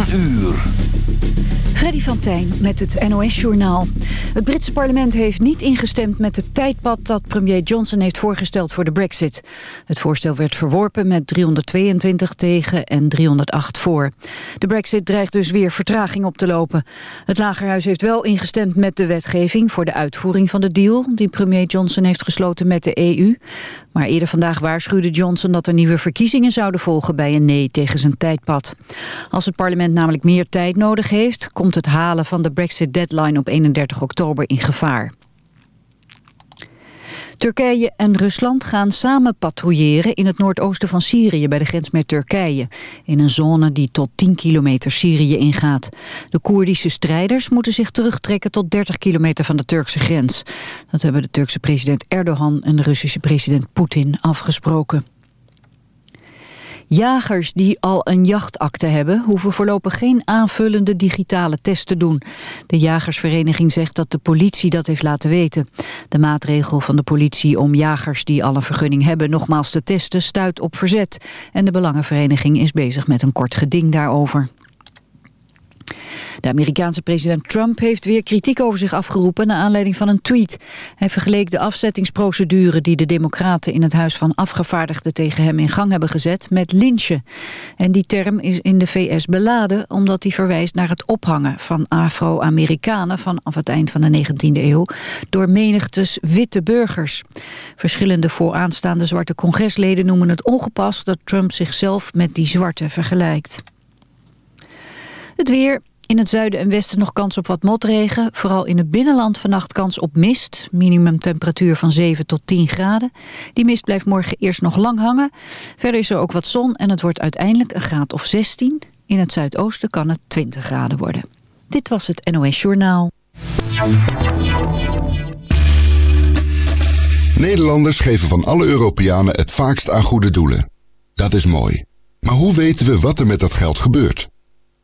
10 uur. Freddy van Tijn met het NOS-journaal. Het Britse parlement heeft niet ingestemd met het tijdpad dat premier Johnson heeft voorgesteld voor de brexit. Het voorstel werd verworpen met 322 tegen en 308 voor. De brexit dreigt dus weer vertraging op te lopen. Het Lagerhuis heeft wel ingestemd met de wetgeving voor de uitvoering van de deal die premier Johnson heeft gesloten met de EU. Maar eerder vandaag waarschuwde Johnson dat er nieuwe verkiezingen zouden volgen bij een nee tegen zijn tijdpad. Als het parlement namelijk meer tijd nodig heeft, komt het halen van de Brexit-deadline op 31 oktober in gevaar. Turkije en Rusland gaan samen patrouilleren in het noordoosten van Syrië bij de grens met Turkije, in een zone die tot 10 kilometer Syrië ingaat. De Koerdische strijders moeten zich terugtrekken tot 30 kilometer van de Turkse grens. Dat hebben de Turkse president Erdogan en de Russische president Poetin afgesproken. Jagers die al een jachtakte hebben... hoeven voorlopig geen aanvullende digitale test te doen. De jagersvereniging zegt dat de politie dat heeft laten weten. De maatregel van de politie om jagers die al een vergunning hebben... nogmaals te testen stuit op verzet. En de Belangenvereniging is bezig met een kort geding daarover. De Amerikaanse president Trump heeft weer kritiek over zich afgeroepen... naar aanleiding van een tweet. Hij vergeleek de afzettingsprocedure die de democraten... in het Huis van Afgevaardigden tegen hem in gang hebben gezet... met lynchen. En die term is in de VS beladen... omdat hij verwijst naar het ophangen van Afro-Amerikanen... vanaf het eind van de 19e eeuw... door menigtes witte burgers. Verschillende vooraanstaande zwarte congresleden noemen het ongepast... dat Trump zichzelf met die zwarte vergelijkt. Het weer, in het zuiden en westen nog kans op wat motregen. Vooral in het binnenland vannacht kans op mist. Minimumtemperatuur van 7 tot 10 graden. Die mist blijft morgen eerst nog lang hangen. Verder is er ook wat zon en het wordt uiteindelijk een graad of 16. In het zuidoosten kan het 20 graden worden. Dit was het NOS Journaal. Nederlanders geven van alle Europeanen het vaakst aan goede doelen. Dat is mooi. Maar hoe weten we wat er met dat geld gebeurt?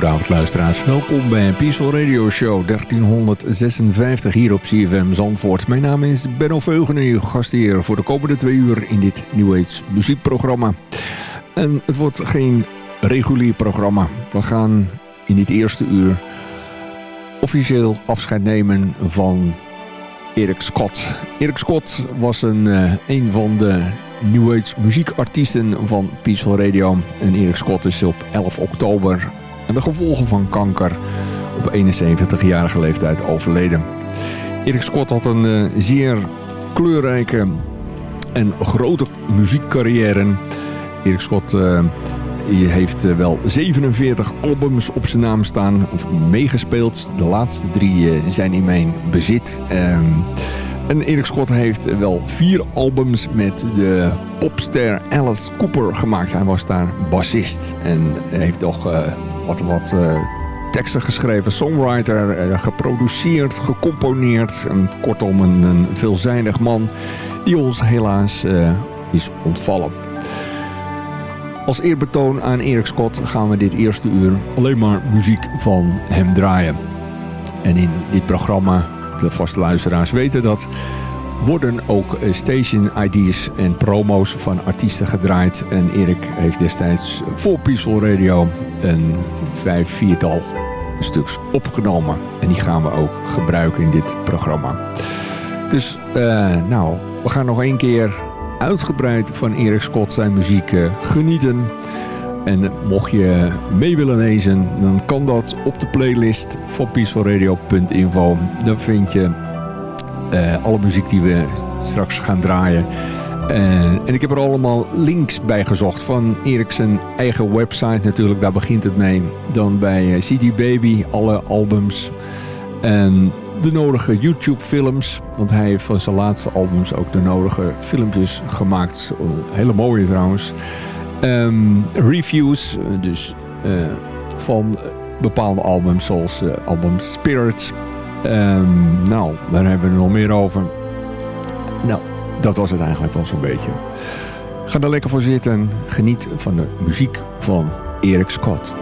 Goedenavond luisteraars, welkom bij Peaceful Radio Show 1356 hier op CFM Zandvoort. Mijn naam is Benno Veugen en uw hier voor de komende twee uur in dit New Age muziekprogramma. En het wordt geen regulier programma. We gaan in dit eerste uur officieel afscheid nemen van Erik Scott. Erik Scott was een, uh, een van de New Age muziekartiesten van Peaceful Radio. En Erik Scott is op 11 oktober en de gevolgen van kanker op 71-jarige leeftijd overleden. Erik Scott had een uh, zeer kleurrijke en grote muziekcarrière. Erik Scott uh, heeft uh, wel 47 albums op zijn naam staan, of meegespeeld. De laatste drie zijn in mijn bezit. Ehm, en Erik Scott heeft wel vier albums met de popster Alice Cooper gemaakt. Hij was daar bassist en heeft toch wat, uh, teksten geschreven, songwriter, uh, geproduceerd, gecomponeerd. En kortom, een, een, veelzijdig man die ons helaas uh, is ontvallen. Als eerbetoon aan Erik Scott gaan we dit eerste uur alleen maar muziek van hem draaien. En in dit programma, de vaste luisteraars weten dat worden ook eh, station ID's en promo's van artiesten gedraaid. En Erik heeft destijds voor Peaceful Radio een vijf, viertal stuks opgenomen. En die gaan we ook gebruiken in dit programma. Dus uh, nou, we gaan nog één keer uitgebreid van Erik Scott zijn muziek uh, genieten. En mocht je mee willen lezen, dan kan dat op de playlist van peacefulradio.info. Dan vind je uh, alle muziek die we straks gaan draaien. En, en, ik heb er allemaal links bij gezocht van Erik zijn eigen website natuurlijk, daar begint het mee. Dan bij CD Baby, alle albums en de nodige YouTube films. Want hij heeft van zijn laatste albums ook de nodige filmpjes gemaakt. Hele mooie trouwens. Um, reviews, dus van bepaalde albums zoals uh, album Spirits. Um, nou, daar hebben we er nog meer over. Nou, dat was het eigenlijk wel zo'n beetje. Ga er lekker voor zitten. Geniet van de muziek van Erik Scott.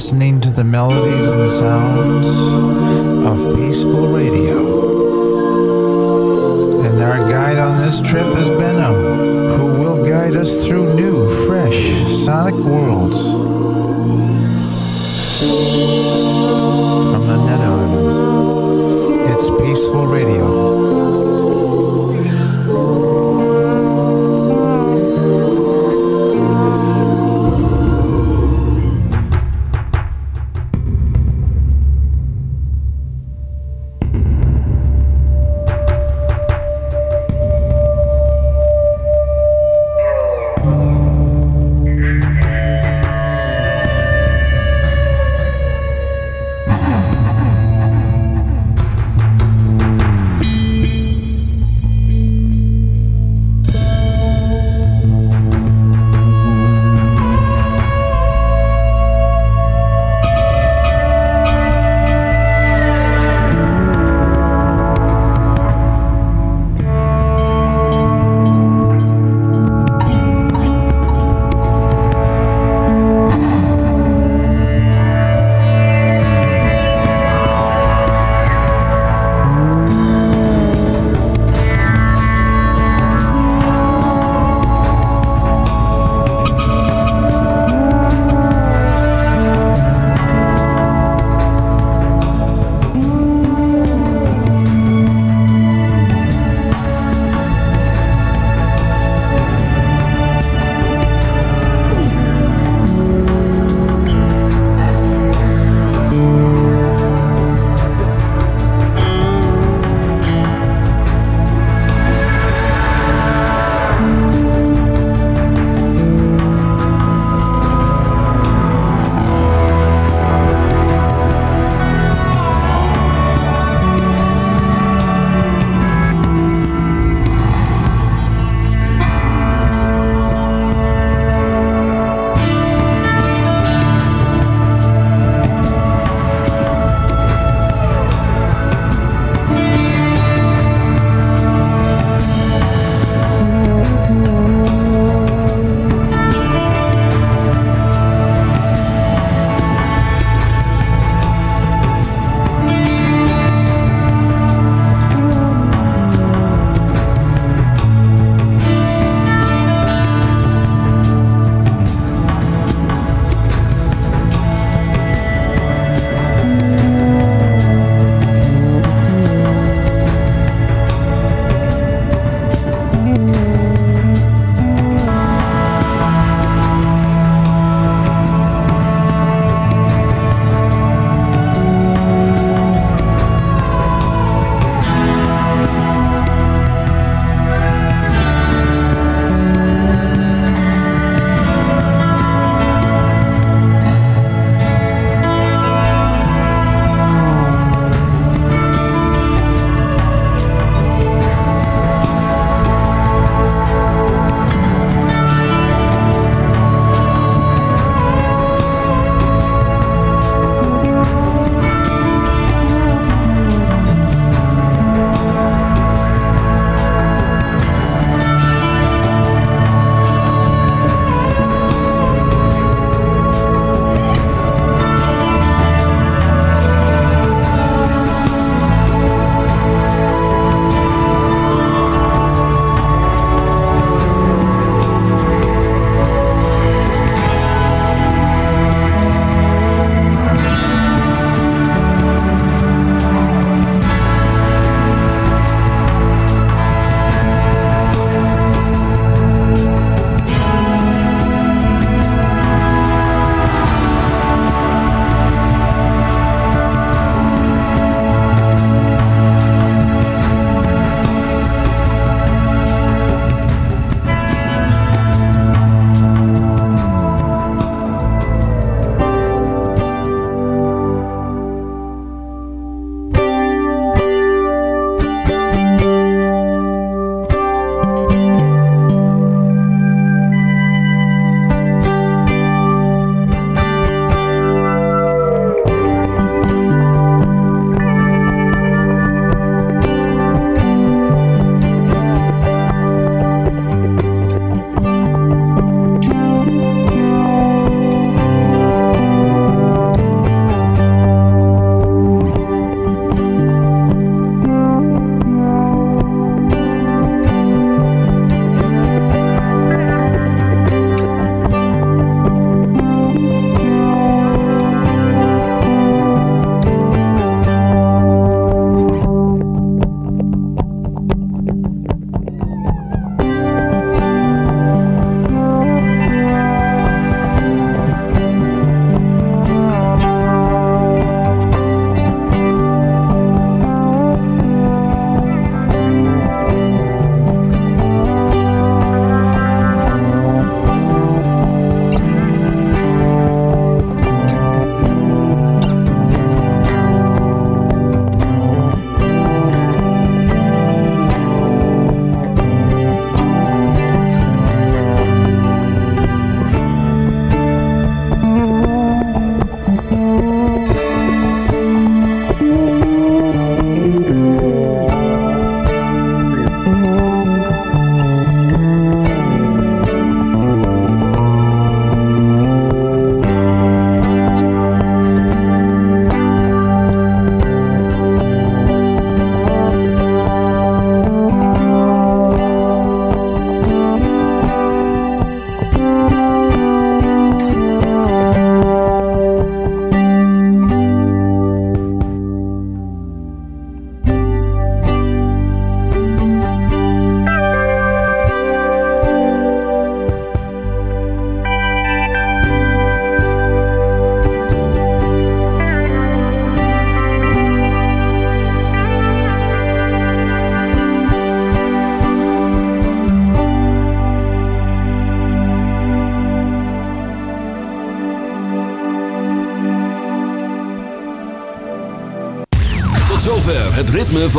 Listening to the melodies and sounds of peaceful radio. And our guide on this trip is Benno, who will guide us through new, fresh, sonic worlds.